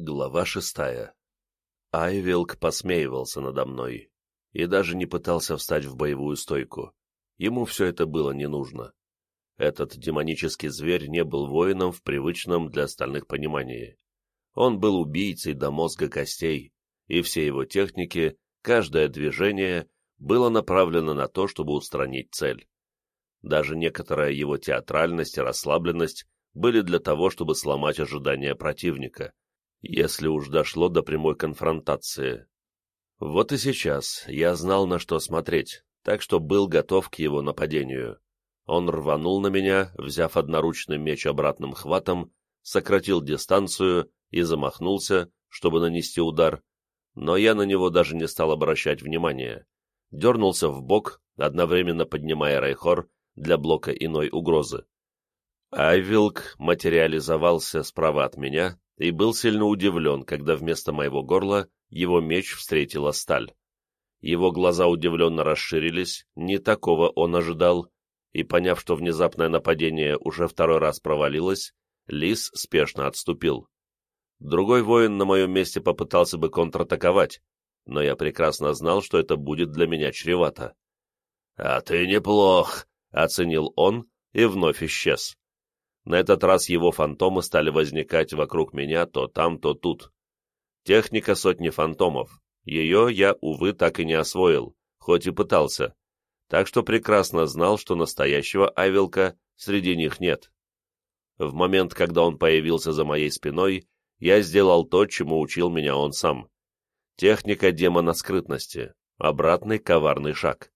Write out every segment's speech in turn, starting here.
Глава шестая. Айвилк посмеивался надо мной и даже не пытался встать в боевую стойку. Ему все это было не нужно. Этот демонический зверь не был воином в привычном для остальных понимании. Он был убийцей до мозга костей, и все его техники, каждое движение было направлено на то, чтобы устранить цель. Даже некоторая его театральность и расслабленность были для того, чтобы сломать ожидания противника, если уж дошло до прямой конфронтации. Вот и сейчас я знал, на что смотреть, так что был готов к его нападению. Он рванул на меня, взяв одноручный меч обратным хватом, сократил дистанцию и замахнулся, чтобы нанести удар, но я на него даже не стал обращать внимания. Дернулся в бок, одновременно поднимая Райхор для блока иной угрозы. Айвилк материализовался справа от меня, и был сильно удивлен, когда вместо моего горла его меч встретила сталь. Его глаза удивленно расширились, не такого он ожидал, и, поняв, что внезапное нападение уже второй раз провалилось, Лис спешно отступил. Другой воин на моем месте попытался бы контратаковать, но я прекрасно знал, что это будет для меня чревато. «А ты неплох», — оценил он и вновь исчез. На этот раз его фантомы стали возникать вокруг меня то там, то тут. Техника сотни фантомов. Ее я, увы, так и не освоил, хоть и пытался. Так что прекрасно знал, что настоящего Айвилка среди них нет. В момент, когда он появился за моей спиной, я сделал то, чему учил меня он сам. Техника демона скрытности. Обратный коварный шаг.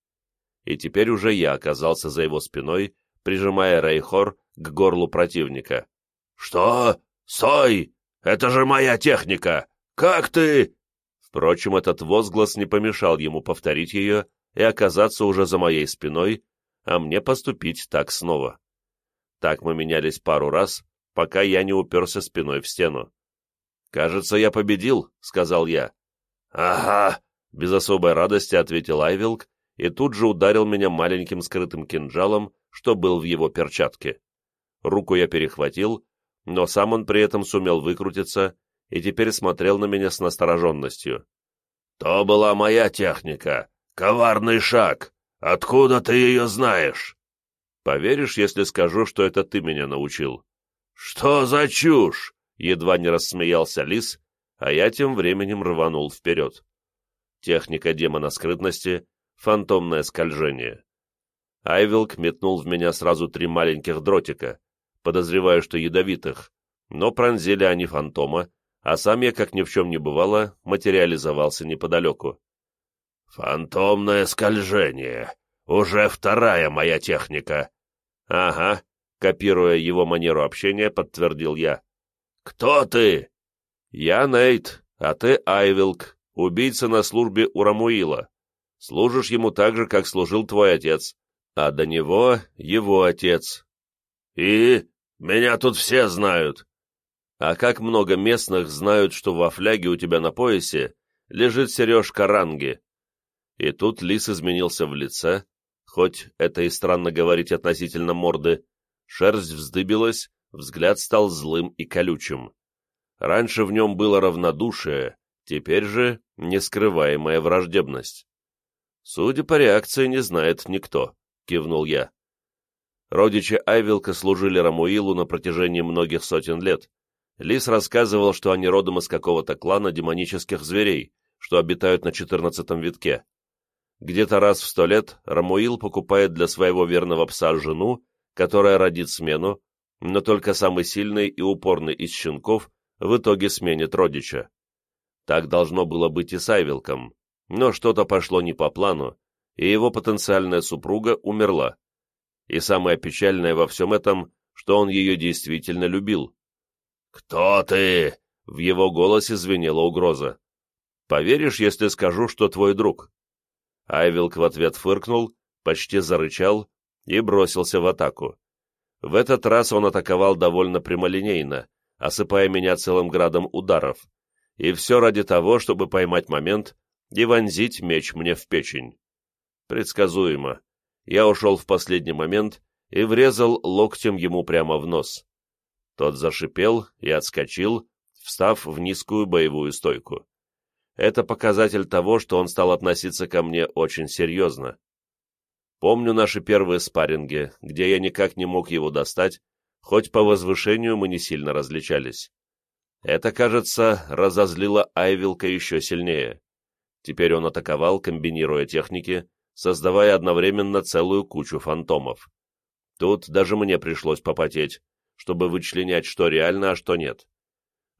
И теперь уже я оказался за его спиной, прижимая Рейхор к горлу противника. «Что? Стой! Это же моя техника! Как ты...» Впрочем, этот возглас не помешал ему повторить ее и оказаться уже за моей спиной, а мне поступить так снова. Так мы менялись пару раз, пока я не уперся спиной в стену. «Кажется, я победил», — сказал я. «Ага», — без особой радости ответил Айвилк и тут же ударил меня маленьким скрытым кинжалом, что был в его перчатке. Руку я перехватил, но сам он при этом сумел выкрутиться и теперь смотрел на меня с настороженностью. «То была моя техника. Коварный шаг. Откуда ты ее знаешь?» «Поверишь, если скажу, что это ты меня научил?» «Что за чушь?» — едва не рассмеялся лис, а я тем временем рванул вперед. Техника демона скрытности — фантомное скольжение. Айвилк метнул в меня сразу три маленьких дротика, подозреваю, что ядовитых, но пронзили они фантома, а сам я, как ни в чем не бывало, материализовался неподалеку. «Фантомное скольжение. Уже вторая моя техника». «Ага», — копируя его манеру общения, подтвердил я. «Кто ты?» «Я Нейт, а ты Айвилк, убийца на службе у Рамуила. Служишь ему так же, как служил твой отец а до него его отец. «И? Меня тут все знают!» «А как много местных знают, что во фляге у тебя на поясе лежит сережка ранги?» И тут лис изменился в лице, хоть это и странно говорить относительно морды, шерсть вздыбилась, взгляд стал злым и колючим. Раньше в нем было равнодушие, теперь же нескрываемая враждебность. Судя по реакции, не знает никто. — кивнул я. Родичи Айвилка служили Рамуилу на протяжении многих сотен лет. Лис рассказывал, что они родом из какого-то клана демонических зверей, что обитают на четырнадцатом витке. Где-то раз в сто лет Рамуил покупает для своего верного пса жену, которая родит смену, но только самый сильный и упорный из щенков в итоге сменит родича. Так должно было быть и с Айвилком, но что-то пошло не по плану, и его потенциальная супруга умерла. И самое печальное во всем этом, что он ее действительно любил. «Кто ты?» — в его голосе звенела угроза. «Поверишь, если скажу, что твой друг?» Айвилк в ответ фыркнул, почти зарычал и бросился в атаку. В этот раз он атаковал довольно прямолинейно, осыпая меня целым градом ударов, и все ради того, чтобы поймать момент и вонзить меч мне в печень. Предсказуемо. Я ушел в последний момент и врезал локтем ему прямо в нос. Тот зашипел и отскочил, встав в низкую боевую стойку. Это показатель того, что он стал относиться ко мне очень серьезно. Помню наши первые спарринги, где я никак не мог его достать, хоть по возвышению мы не сильно различались. Это, кажется, разозлило Айвилка еще сильнее. Теперь он атаковал, комбинируя техники, создавая одновременно целую кучу фантомов. Тут даже мне пришлось попотеть, чтобы вычленять, что реально, а что нет.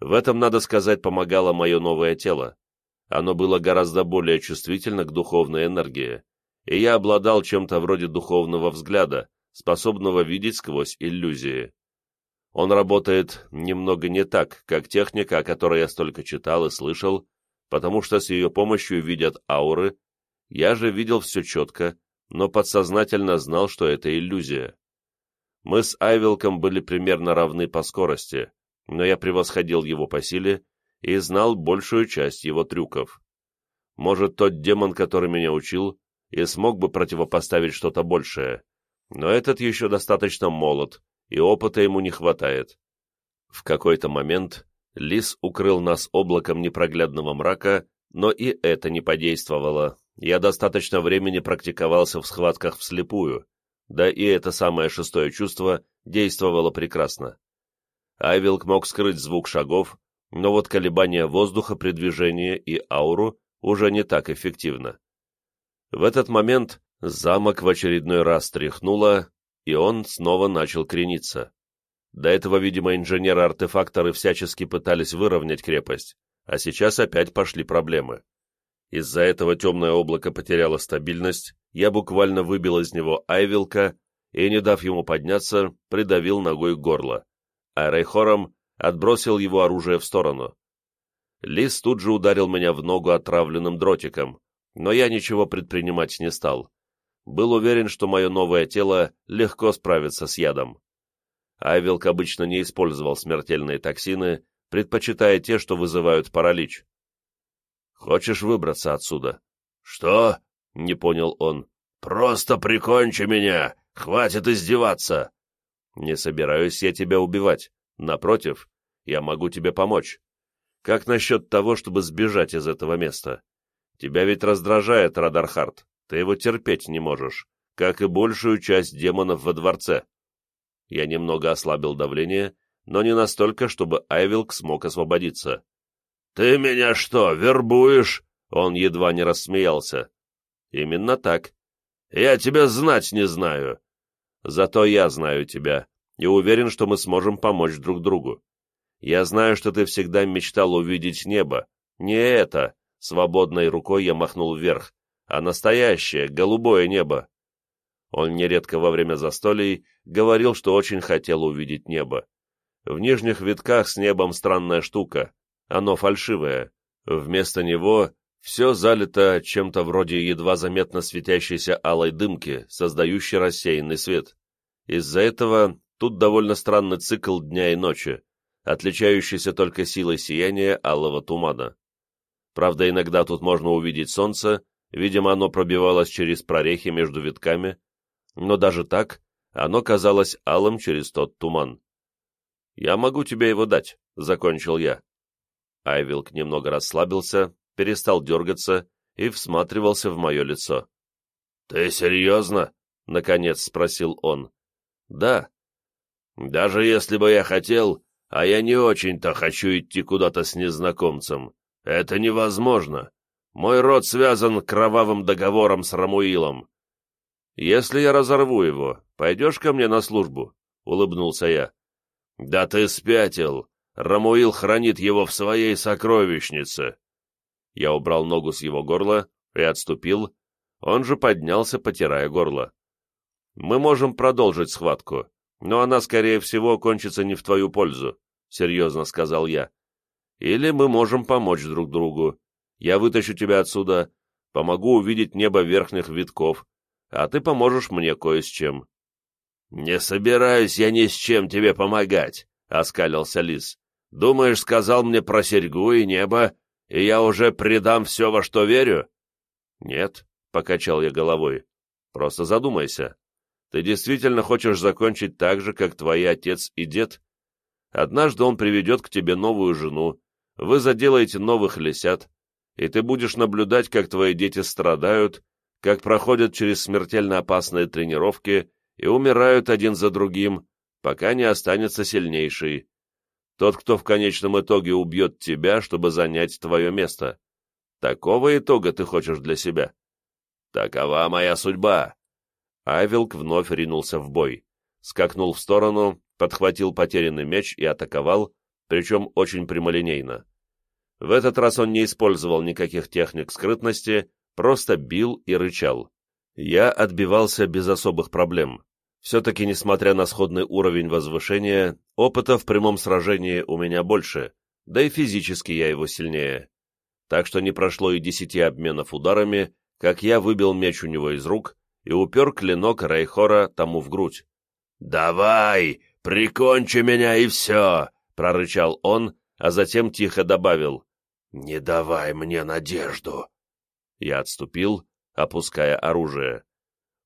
В этом, надо сказать, помогало мое новое тело. Оно было гораздо более чувствительно к духовной энергии, и я обладал чем-то вроде духовного взгляда, способного видеть сквозь иллюзии. Он работает немного не так, как техника, о которой я столько читал и слышал, потому что с ее помощью видят ауры, я же видел все четко, но подсознательно знал, что это иллюзия. Мы с Айвилком были примерно равны по скорости, но я превосходил его по силе и знал большую часть его трюков. Может, тот демон, который меня учил, и смог бы противопоставить что-то большее, но этот еще достаточно молод, и опыта ему не хватает. В какой-то момент лис укрыл нас облаком непроглядного мрака, но и это не подействовало. Я достаточно времени практиковался в схватках вслепую, да и это самое шестое чувство действовало прекрасно. Айвилк мог скрыть звук шагов, но вот колебания воздуха при движении и ауру уже не так эффективно. В этот момент замок в очередной раз тряхнуло, и он снова начал крениться. До этого, видимо, инженеры-артефакторы всячески пытались выровнять крепость, а сейчас опять пошли проблемы. Из-за этого темное облако потеряло стабильность, я буквально выбил из него Айвилка и, не дав ему подняться, придавил ногой горло, а Рейхором отбросил его оружие в сторону. Лис тут же ударил меня в ногу отравленным дротиком, но я ничего предпринимать не стал был уверен, что мое новое тело легко справится с ядом. Айвилк обычно не использовал смертельные токсины, предпочитая те, что вызывают паралич. «Хочешь выбраться отсюда?» «Что?» — не понял он. «Просто прикончи меня! Хватит издеваться!» «Не собираюсь я тебя убивать. Напротив, я могу тебе помочь. Как насчет того, чтобы сбежать из этого места? Тебя ведь раздражает Радархард. Ты его терпеть не можешь, как и большую часть демонов во дворце. Я немного ослабил давление, но не настолько, чтобы Айвилк смог освободиться. «Ты меня что, вербуешь?» Он едва не рассмеялся. «Именно так. Я тебя знать не знаю». «Зато я знаю тебя, и уверен, что мы сможем помочь друг другу. Я знаю, что ты всегда мечтал увидеть небо. Не это!» Свободной рукой я махнул вверх а настоящее, голубое небо. Он нередко во время застолий говорил, что очень хотел увидеть небо. В нижних витках с небом странная штука, оно фальшивое. Вместо него все залито чем-то вроде едва заметно светящейся алой дымки, создающей рассеянный свет. Из-за этого тут довольно странный цикл дня и ночи, отличающийся только силой сияния алого тумана. Правда, иногда тут можно увидеть солнце, Видимо, оно пробивалось через прорехи между витками, но даже так оно казалось алым через тот туман. «Я могу тебе его дать», — закончил я. Айвилк немного расслабился, перестал дергаться и всматривался в мое лицо. «Ты серьезно?» — наконец спросил он. «Да». «Даже если бы я хотел, а я не очень-то хочу идти куда-то с незнакомцем, это невозможно. Мой род связан кровавым договором с Рамуилом. Если я разорву его, пойдешь ко мне на службу?» — улыбнулся я. «Да ты спятил! Рамуил хранит его в своей сокровищнице!» Я убрал ногу с его горла и отступил, он же поднялся, потирая горло. «Мы можем продолжить схватку, но она, скорее всего, кончится не в твою пользу», — серьезно сказал я. «Или мы можем помочь друг другу. Я вытащу тебя отсюда, помогу увидеть небо верхних витков, а ты поможешь мне кое с чем». «Не собираюсь я ни с чем тебе помогать», — оскалился лис. «Думаешь, сказал мне про серьгу и небо, и я уже предам все, во что верю?» «Нет», — покачал я головой. «Просто задумайся. Ты действительно хочешь закончить так же, как твои отец и дед? Однажды он приведет к тебе новую жену, вы заделаете новых лисят, и ты будешь наблюдать, как твои дети страдают, как проходят через смертельно опасные тренировки и умирают один за другим, пока не останется сильнейший. Тот, кто в конечном итоге убьет тебя, чтобы занять твое место. Такого итога ты хочешь для себя? Такова моя судьба. Айвилк вновь ринулся в бой. Скакнул в сторону, подхватил потерянный меч и атаковал, причем очень прямолинейно. В этот раз он не использовал никаких техник скрытности, просто бил и рычал. Я отбивался без особых проблем. Все-таки, несмотря на сходный уровень возвышения, опыта в прямом сражении у меня больше, да и физически я его сильнее. Так что не прошло и десяти обменов ударами, как я выбил меч у него из рук и упер клинок Рейхора тому в грудь. «Давай, прикончи меня и все!» — прорычал он, а затем тихо добавил. «Не давай мне надежду!» Я отступил, опуская оружие.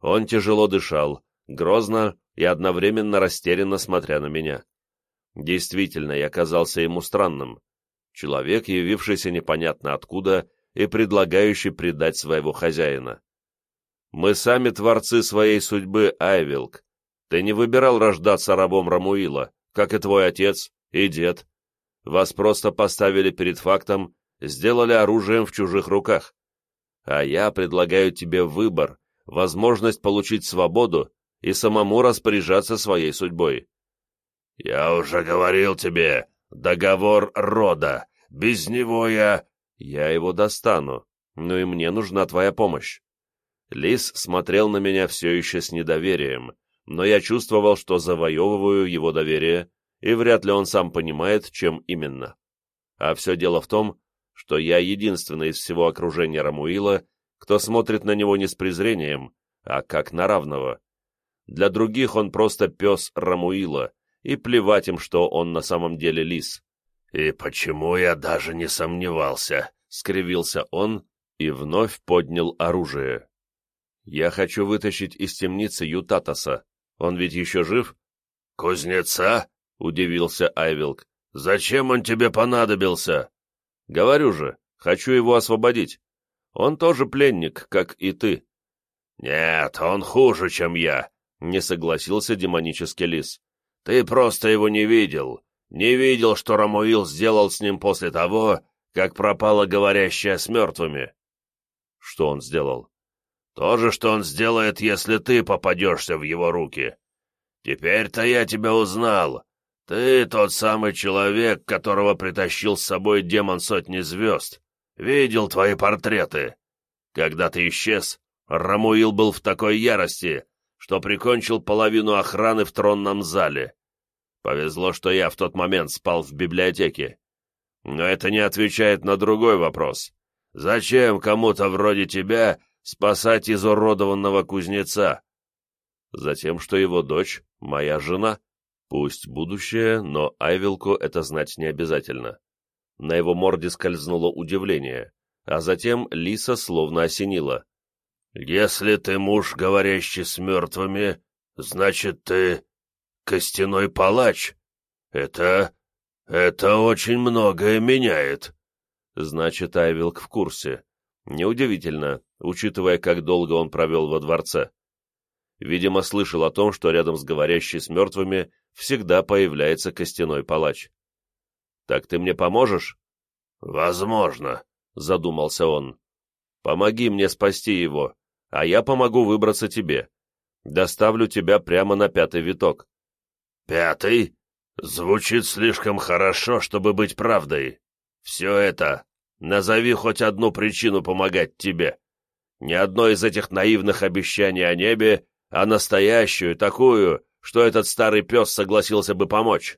Он тяжело дышал, грозно и одновременно растерянно смотря на меня. Действительно, я казался ему странным. Человек, явившийся непонятно откуда и предлагающий предать своего хозяина. Мы сами творцы своей судьбы, Айвилк. Ты не выбирал рождаться рабом Рамуила, как и твой отец и дед. Вас просто поставили перед фактом, сделали оружием в чужих руках. А я предлагаю тебе выбор, возможность получить свободу и самому распоряжаться своей судьбой. «Я уже говорил тебе, договор рода. Без него я...» «Я его достану, но и мне нужна твоя помощь». Лис смотрел на меня все еще с недоверием, но я чувствовал, что завоевываю его доверие, и вряд ли он сам понимает, чем именно. А все дело в том, что я единственный из всего окружения Рамуила, кто смотрит на него не с презрением, а как на равного. Для других он просто пес Рамуила, и плевать им, что он на самом деле лис. «И почему я даже не сомневался?» — скривился он и вновь поднял оружие. «Я хочу вытащить из темницы Ютатаса. Он ведь еще жив?» «Кузнеца?» — удивился Айвилк. «Зачем он тебе понадобился?» «Говорю же, хочу его освободить. Он тоже пленник, как и ты». «Нет, он хуже, чем я», — не согласился демонический лис. «Ты просто его не видел. Не видел, что Рамуил сделал с ним после того, как пропала говорящая с мертвыми». «Что он сделал?» «То же, что он сделает, если ты попадешься в его руки. Теперь-то я тебя узнал. Ты тот самый человек, которого притащил с собой демон сотни звезд. Видел твои портреты. Когда ты исчез, Рамуил был в такой ярости, что прикончил половину охраны в тронном зале. Повезло, что я в тот момент спал в библиотеке. Но это не отвечает на другой вопрос. Зачем кому-то вроде тебя спасать изуродованного кузнеца? Затем, что его дочь — моя жена. Пусть будущее, но Айвилку это знать не обязательно. На его морде скользнуло удивление, а затем Лиса словно осенила. «Если ты муж, говорящий с мертвыми, значит, ты костяной палач. Это... это очень многое меняет». Значит, Айвилк в курсе. Неудивительно, учитывая, как долго он провел во дворце. Видимо, слышал о том, что рядом с говорящей с мертвыми всегда появляется костяной палач. «Так ты мне поможешь?» «Возможно», — задумался он. «Помоги мне спасти его, а я помогу выбраться тебе. Доставлю тебя прямо на пятый виток». «Пятый? Звучит слишком хорошо, чтобы быть правдой. Все это... Назови хоть одну причину помогать тебе. Ни одно из этих наивных обещаний о небе, а настоящую, такую, что этот старый пес согласился бы помочь.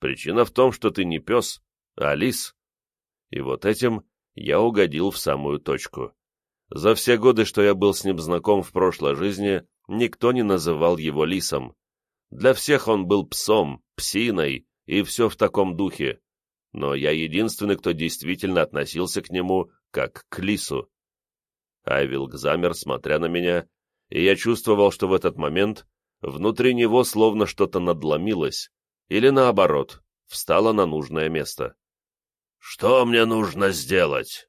Причина в том, что ты не пес, а лис. И вот этим я угодил в самую точку. За все годы, что я был с ним знаком в прошлой жизни, никто не называл его лисом. Для всех он был псом, псиной и все в таком духе. Но я единственный, кто действительно относился к нему как к лису. Айвилк замер, смотря на меня, и я чувствовал, что в этот момент внутри него словно что-то надломилось, или наоборот, встала на нужное место. «Что мне нужно сделать?»